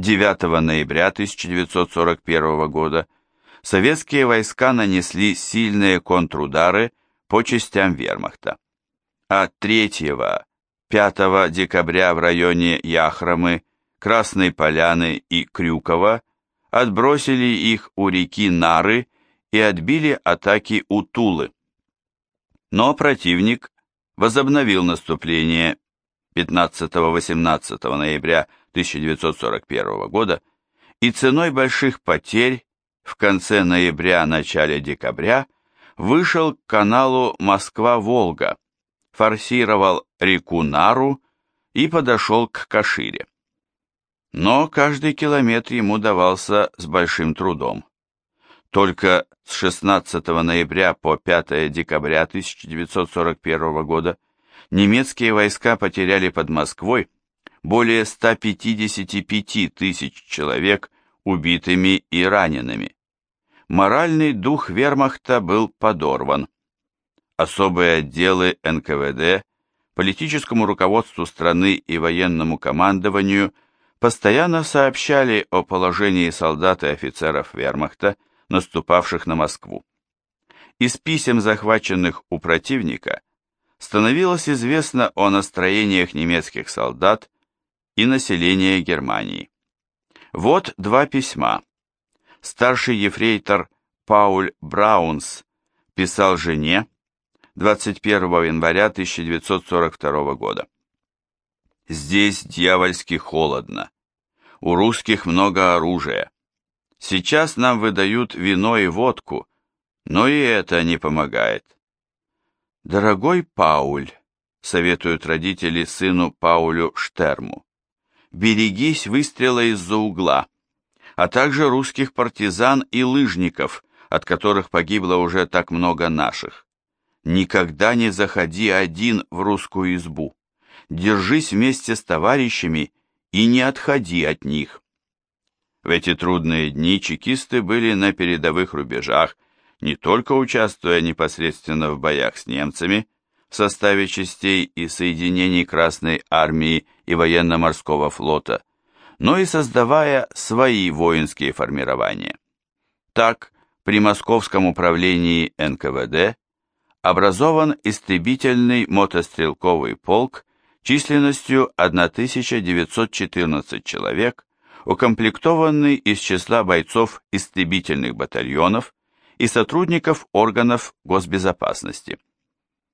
9 ноября 1941 года советские войска нанесли сильные контрудары по частям вермахта, а 3-5 декабря в районе Яхромы, Красной Поляны и Крюкова отбросили их у реки Нары и отбили атаки у Тулы. Но противник возобновил наступление 15-18 ноября 1941 года и ценой больших потерь в конце ноября-начале декабря вышел к каналу Москва-Волга, форсировал реку Нару и подошел к Кашире. Но каждый километр ему давался с большим трудом. Только с 16 ноября по 5 декабря 1941 года немецкие войска потеряли под Москвой более 155 тысяч человек убитыми и ранеными. Моральный дух вермахта был подорван. Особые отделы НКВД, политическому руководству страны и военному командованию постоянно сообщали о положении солдат и офицеров вермахта, наступавших на Москву. Из писем, захваченных у противника, становилось известно о настроениях немецких солдат и населения Германии. Вот два письма. Старший ефрейтор Пауль Браунс писал жене 21 января 1942 года. «Здесь дьявольски холодно. У русских много оружия. Сейчас нам выдают вино и водку, но и это не помогает. Дорогой Пауль, советуют родители сыну Паулю Штерму, берегись выстрела из-за угла, а также русских партизан и лыжников, от которых погибло уже так много наших. Никогда не заходи один в русскую избу. Держись вместе с товарищами и не отходи от них. В эти трудные дни чекисты были на передовых рубежах, не только участвуя непосредственно в боях с немцами в составе частей и соединений Красной Армии и военно-морского флота, но и создавая свои воинские формирования. Так, при Московском управлении НКВД образован истребительный мотострелковый полк численностью 1914 человек, укомплектованный из числа бойцов истребительных батальонов и сотрудников органов госбезопасности.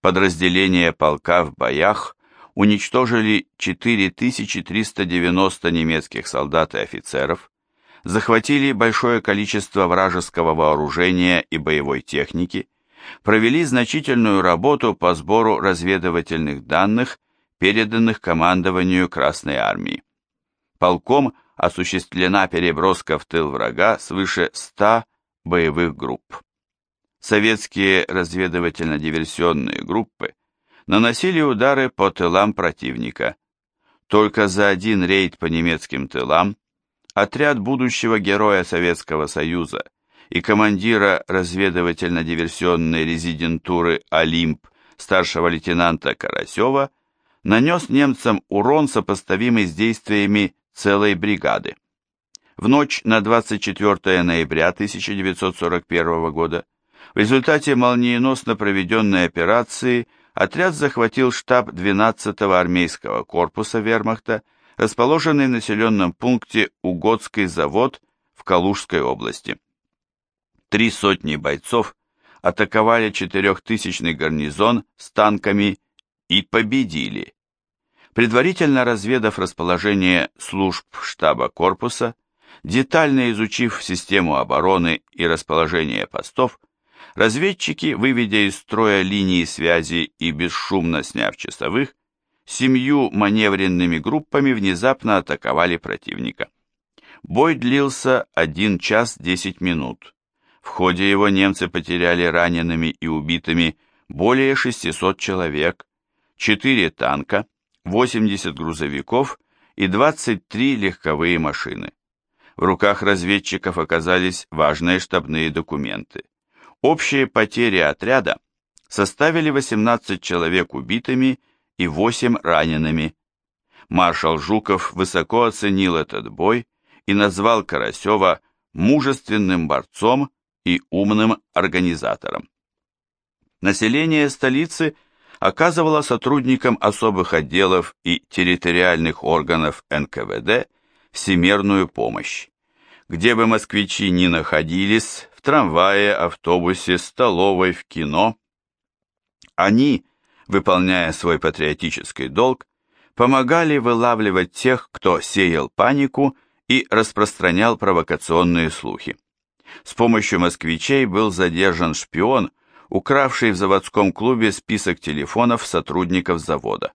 Подразделения полка в боях уничтожили 4390 немецких солдат и офицеров, захватили большое количество вражеского вооружения и боевой техники, провели значительную работу по сбору разведывательных данных, переданных командованию Красной Армии. Полком – осуществлена переброска в тыл врага свыше 100 боевых групп. Советские разведывательно-диверсионные группы наносили удары по тылам противника. Только за один рейд по немецким тылам отряд будущего героя Советского Союза и командира разведывательно-диверсионной резидентуры «Олимп» старшего лейтенанта Карасева нанес немцам урон, сопоставимый с действиями целой бригады. В ночь на 24 ноября 1941 года в результате молниеносно проведенной операции отряд захватил штаб 12-го армейского корпуса вермахта, расположенный в населенном пункте Угодский завод в Калужской области. Три сотни бойцов атаковали четырехтысячный гарнизон с танками и победили Предварительно разведав расположение служб штаба корпуса, детально изучив систему обороны и расположение постов, разведчики, выведя из строя линии связи и бесшумно сняв часовых, семью маневренными группами внезапно атаковали противника. Бой длился 1 час 10 минут. В ходе его немцы потеряли ранеными и убитыми более 600 человек, 4 танка, 80 грузовиков и 23 легковые машины. В руках разведчиков оказались важные штабные документы. Общие потери отряда составили 18 человек убитыми и 8 ранеными. Маршал Жуков высоко оценил этот бой и назвал Карасева мужественным борцом и умным организатором. Население столицы оказывало сотрудникам особых отделов и территориальных органов НКВД всемерную помощь. Где бы москвичи ни находились, трамвае, автобусе, столовой, в кино, они, выполняя свой патриотический долг, помогали вылавливать тех, кто сеял панику и распространял провокационные слухи. С помощью москвичей был задержан шпион, укравший в заводском клубе список телефонов сотрудников завода.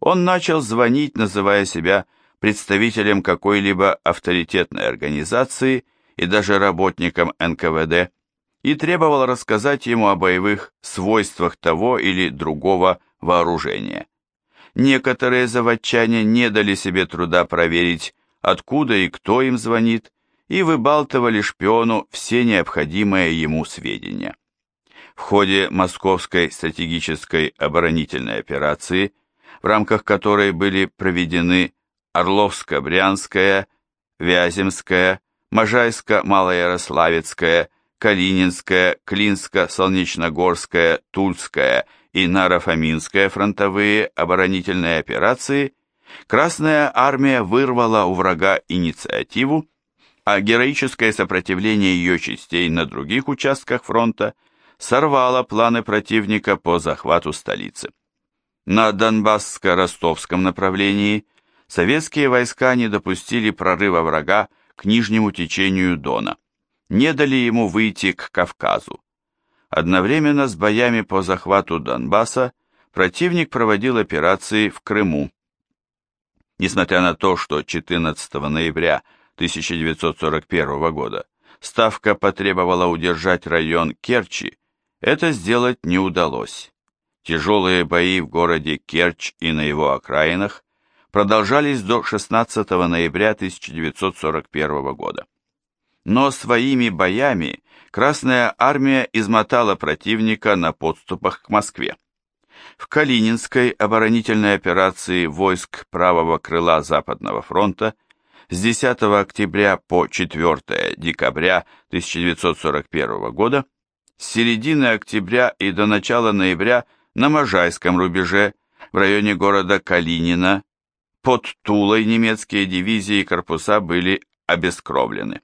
Он начал звонить, называя себя представителем какой-либо авторитетной организации и даже работником НКВД, и требовал рассказать ему о боевых свойствах того или другого вооружения. Некоторые заводчане не дали себе труда проверить, откуда и кто им звонит, и выбалтывали шпиону все необходимые ему сведения. В ходе Московской стратегической оборонительной операции, в рамках которой были проведены Орловско-Брянская, Вяземская, Можайско-Малоярославецкая, Калининская, Клинско-Солнечногорская, Тульская и Наро-Фоминская фронтовые оборонительные операции, Красная армия вырвала у врага инициативу, а героическое сопротивление ее частей на других участках фронта сорвало планы противника по захвату столицы. На Донбасско-Ростовском направлении советские войска не допустили прорыва врага к нижнему течению Дона, не дали ему выйти к Кавказу. Одновременно с боями по захвату Донбасса противник проводил операции в Крыму. Несмотря на то, что 14 ноября 1941 года Ставка потребовала удержать район Керчи, это сделать не удалось. Тяжелые бои в городе Керчь и на его окраинах продолжались до 16 ноября 1941 года. Но своими боями Красная армия измотала противника на подступах к Москве. В Калининской оборонительной операции войск правого крыла Западного фронта с 10 октября по 4 декабря 1941 года, с середины октября и до начала ноября на Можайском рубеже в районе города Калинина под Тулой немецкие дивизии и корпуса были обескровлены.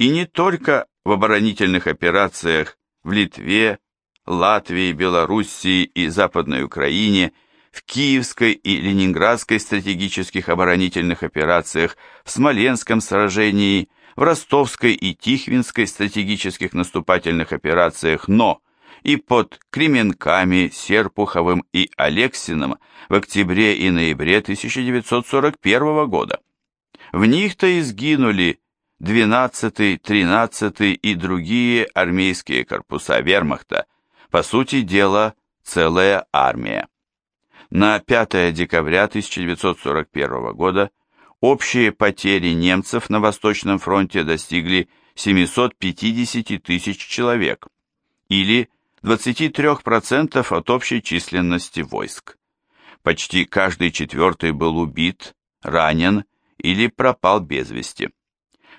И не только в оборонительных операциях в Литве, Латвии, Белоруссии и Западной Украине – в Киевской и Ленинградской стратегических оборонительных операциях, в Смоленском сражении, в Ростовской и Тихвинской стратегических наступательных операциях, но и под Кременками, Серпуховым и Алексиным в октябре и ноябре 1941 года. В них-то и сгинули 12-й, 13-й и другие армейские корпуса вермахта, по сути дела, целая армия. На 5 декабря 1941 года общие потери немцев на Восточном фронте достигли 750 тысяч человек, или 23% от общей численности войск. Почти каждый четвертый был убит, ранен или пропал без вести.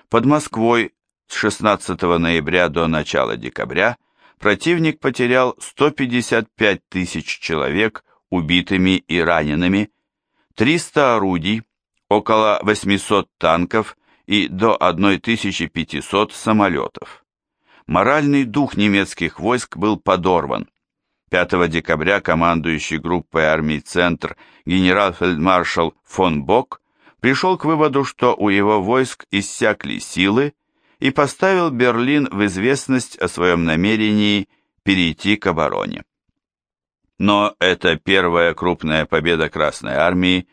Под Москвой с 16 ноября до начала декабря противник потерял 155 тысяч человек убитыми и ранеными, 300 орудий, около 800 танков и до 1500 самолетов. Моральный дух немецких войск был подорван. 5 декабря командующий группой армий «Центр» генерал-фельдмаршал фон Бок пришел к выводу, что у его войск иссякли силы и поставил Берлин в известность о своем намерении перейти к обороне. Но эта первая крупная победа Красной Армии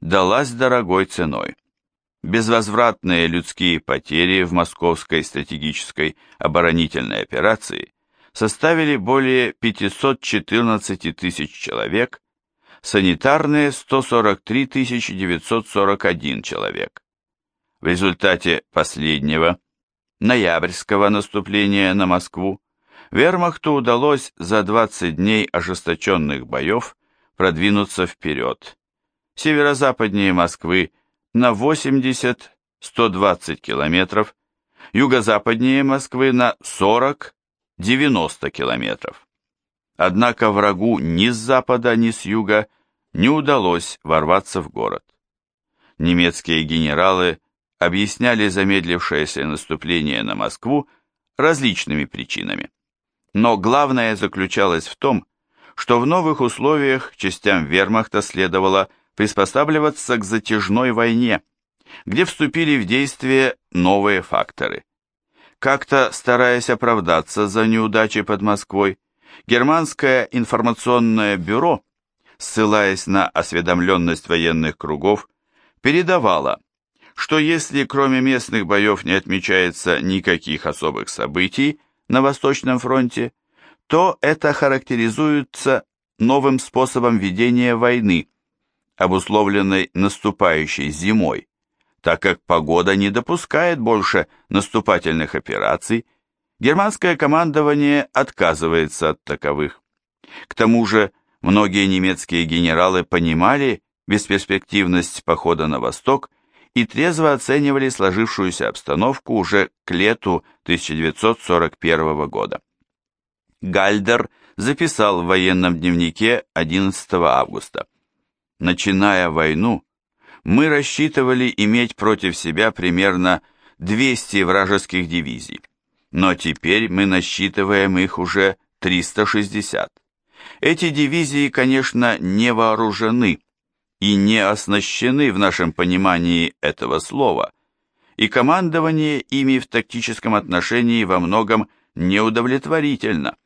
далась дорогой ценой. Безвозвратные людские потери в московской стратегической оборонительной операции составили более 514 тысяч человек, санитарные 143 941 человек. В результате последнего, ноябрьского наступления на Москву, Вермахту удалось за 20 дней ожесточенных боев продвинуться вперед, северо-западнее Москвы, на 80 120 километров, юго-западнее Москвы на 40-90 километров. Однако врагу ни с запада, ни с юга не удалось ворваться в город. Немецкие генералы объясняли замедлившееся наступление на Москву различными причинами. Но главное заключалось в том, что в новых условиях частям вермахта следовало приспосабливаться к затяжной войне, где вступили в действие новые факторы. Как-то стараясь оправдаться за неудачи под Москвой, германское информационное бюро, ссылаясь на осведомленность военных кругов, передавало, что если кроме местных боев не отмечается никаких особых событий на Восточном фронте, то это характеризуется новым способом ведения войны, обусловленной наступающей зимой, так как погода не допускает больше наступательных операций, германское командование отказывается от таковых. К тому же многие немецкие генералы понимали бесперспективность похода на восток и трезво оценивали сложившуюся обстановку уже к лету 1941 года. Гальдер записал в военном дневнике 11 августа. Начиная войну, мы рассчитывали иметь против себя примерно 200 вражеских дивизий, но теперь мы насчитываем их уже 360. Эти дивизии, конечно, не вооружены и не оснащены в нашем понимании этого слова, и командование ими в тактическом отношении во многом неудовлетворительно.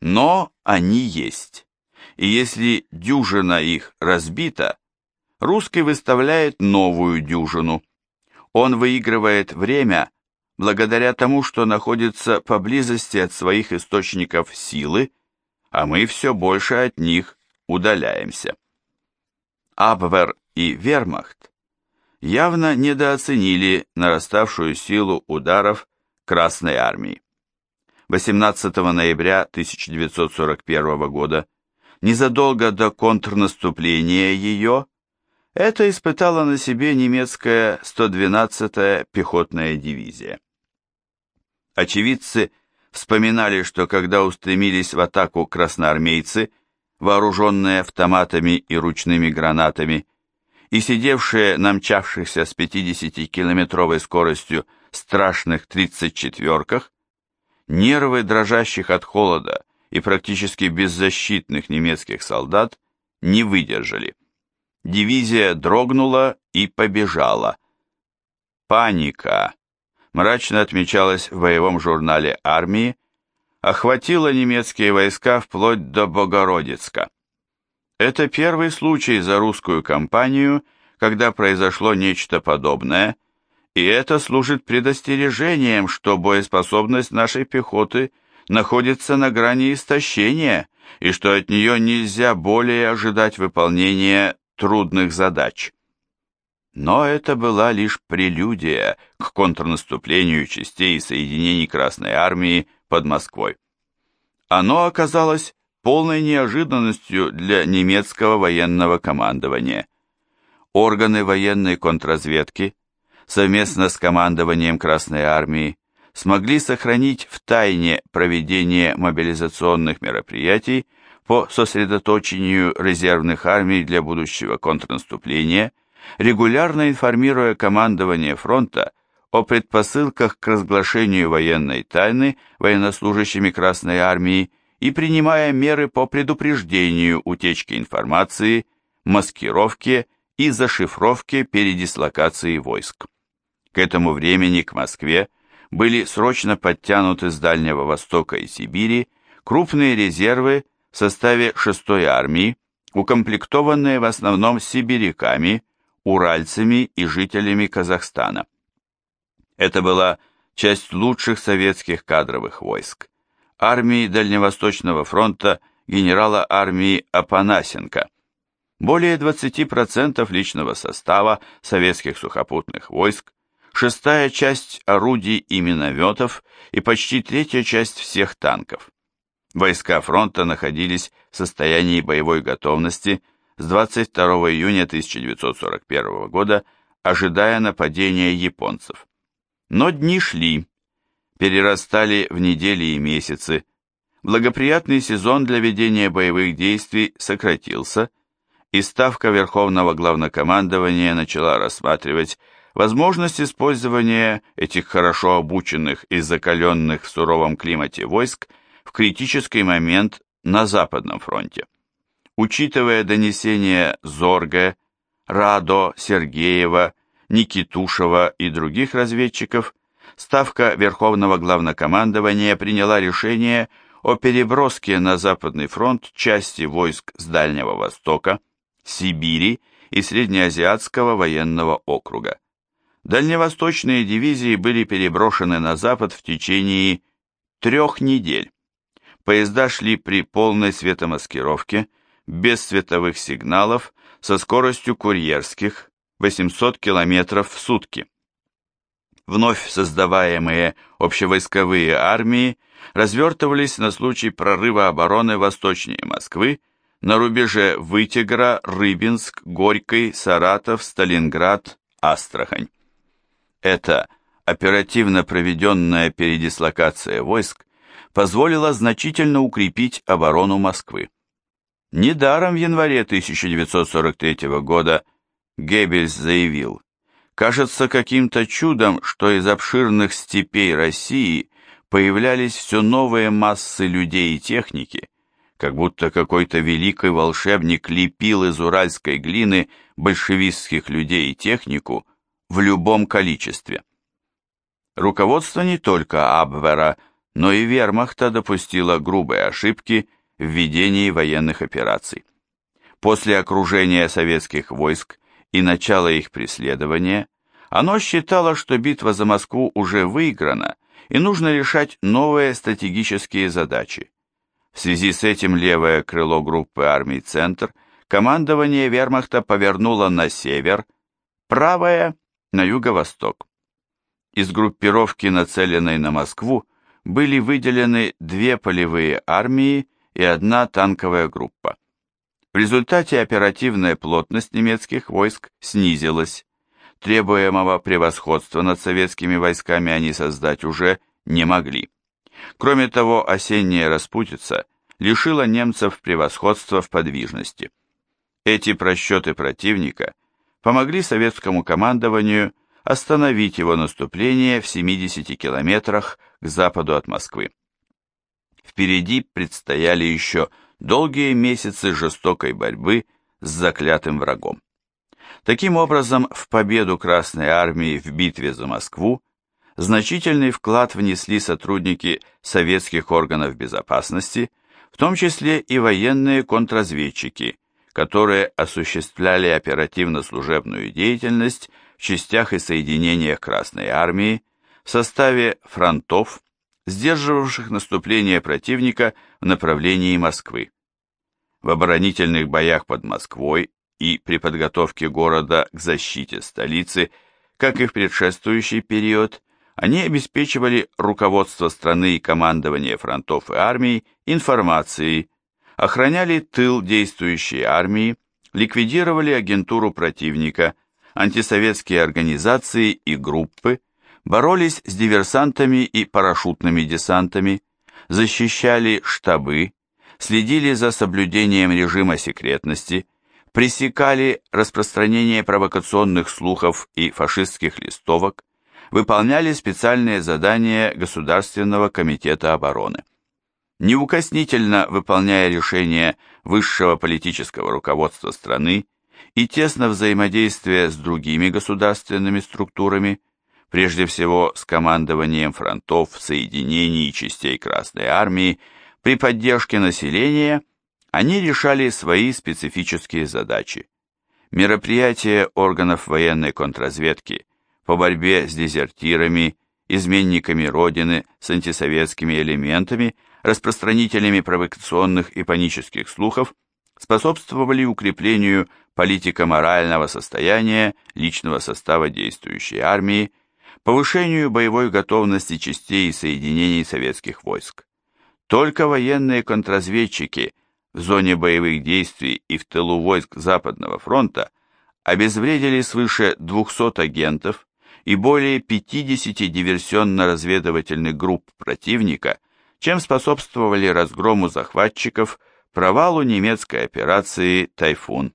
Но они есть, и если дюжина их разбита, русский выставляет новую дюжину. Он выигрывает время благодаря тому, что находится поблизости от своих источников силы, а мы все больше от них удаляемся. Абвер и Вермахт явно недооценили нараставшую силу ударов Красной Армии. 18 ноября 1941 года, незадолго до контрнаступления ее, это испытала на себе немецкая 112-я пехотная дивизия. Очевидцы вспоминали, что когда устремились в атаку красноармейцы, вооруженные автоматами и ручными гранатами, и сидевшие на мчавшихся с 50-километровой скоростью страшных 34-ках, нервы дрожащих от холода и практически беззащитных немецких солдат не выдержали. Дивизия дрогнула и побежала. Паника, мрачно отмечалась в боевом журнале армии, охватила немецкие войска вплоть до Богородицка. Это первый случай за русскую кампанию, когда произошло нечто подобное, и это служит предостережением, что боеспособность нашей пехоты находится на грани истощения и что от нее нельзя более ожидать выполнения трудных задач. Но это была лишь прелюдия к контрнаступлению частей и соединений Красной Армии под Москвой. Оно оказалось полной неожиданностью для немецкого военного командования. Органы военной контрразведки совместно с командованием Красной Армии смогли сохранить в тайне проведение мобилизационных мероприятий по сосредоточению резервных армий для будущего контрнаступления, регулярно информируя командование фронта о предпосылках к разглашению военной тайны военнослужащими Красной Армии и принимая меры по предупреждению утечки информации, маскировке и зашифровке передислокации войск. К этому времени к Москве были срочно подтянуты с Дальнего Востока и Сибири крупные резервы в составе 6-й армии, укомплектованные в основном сибиряками, уральцами и жителями Казахстана. Это была часть лучших советских кадровых войск, армии Дальневосточного фронта генерала армии Апанасенко. Более 20% личного состава советских сухопутных войск, шестая часть орудий и минометов и почти третья часть всех танков. Войска фронта находились в состоянии боевой готовности с 22 июня 1941 года ожидая нападения японцев. Но дни шли, перерастали в недели и месяцы, благоприятный сезон для ведения боевых действий сократился, и Ставка Верховного Главнокомандования начала рассматривать возможность использования этих хорошо обученных и закаленных в суровом климате войск в критический момент на Западном фронте. Учитывая донесения Зорга, Радо, Сергеева, Никитушева и других разведчиков, Ставка Верховного Главнокомандования приняла решение о переброске на Западный фронт части войск с Дальнего Востока, Сибири и Среднеазиатского военного округа. Дальневосточные дивизии были переброшены на запад в течение трех недель. Поезда шли при полной светомаскировке, без световых сигналов, со скоростью курьерских 800 км в сутки. Вновь создаваемые общевойсковые армии развертывались на случай прорыва обороны восточнее Москвы на рубеже Вытегра, Рыбинск, Горький, Саратов, Сталинград, Астрахань. Эта оперативно проведенная передислокация войск позволила значительно укрепить оборону Москвы. Недаром в январе 1943 года Геббельс заявил, «Кажется каким-то чудом, что из обширных степей России появлялись все новые массы людей и техники, как будто какой-то великий волшебник лепил из уральской глины большевистских людей и технику в любом количестве. Руководство не только Абвера, но и вермахта допустило грубые ошибки в ведении военных операций. После окружения советских войск и начала их преследования, оно считало, что битва за Москву уже выиграна и нужно решать новые стратегические задачи. В связи с этим левое крыло группы армий «Центр» командование вермахта повернуло на север, правое – на юго-восток. Из группировки, нацеленной на Москву, были выделены две полевые армии и одна танковая группа. В результате оперативная плотность немецких войск снизилась. Требуемого превосходства над советскими войсками они создать уже не могли. Кроме того, осенняя распутица лишила немцев превосходства в подвижности. Эти просчеты противника помогли советскому командованию остановить его наступление в 70 километрах к западу от Москвы. Впереди предстояли еще долгие месяцы жестокой борьбы с заклятым врагом. Таким образом, в победу Красной Армии в битве за Москву значительный вклад внесли сотрудники советских органов безопасности, в том числе и военные контрразведчики, которые осуществляли оперативно-служебную деятельность в частях и соединениях Красной Армии в составе фронтов, сдерживавших наступление противника в направлении Москвы. В оборонительных боях под Москвой и при подготовке города к защите столицы, как и в предшествующий период, они обеспечивали руководство страны и командование фронтов и армий информацией, охраняли тыл действующей армии, ликвидировали агентуру противника, антисоветские организации и группы, боролись с диверсантами и парашютными десантами, защищали штабы, следили за соблюдением режима секретности, пресекали распространение провокационных слухов и фашистских листовок, выполняли специальные задания Государственного комитета обороны. Неукоснительно выполняя решения высшего политического руководства страны и тесно взаимодействуя с другими государственными структурами, прежде всего с командованием фронтов, соединений и частей Красной Армии, при поддержке населения, они решали свои специфические задачи. Мероприятия органов военной контрразведки по борьбе с дезертирами, изменниками Родины, с антисоветскими элементами, распространителями провокационных и панических слухов, способствовали укреплению политико-морального состояния личного состава действующей армии, повышению боевой готовности частей и соединений советских войск. Только военные контрразведчики в зоне боевых действий и в тылу войск Западного фронта обезвредили свыше 200 агентов и более 50 диверсионно-разведывательных групп противника, чем способствовали разгрому захватчиков, провалу немецкой операции «Тайфун».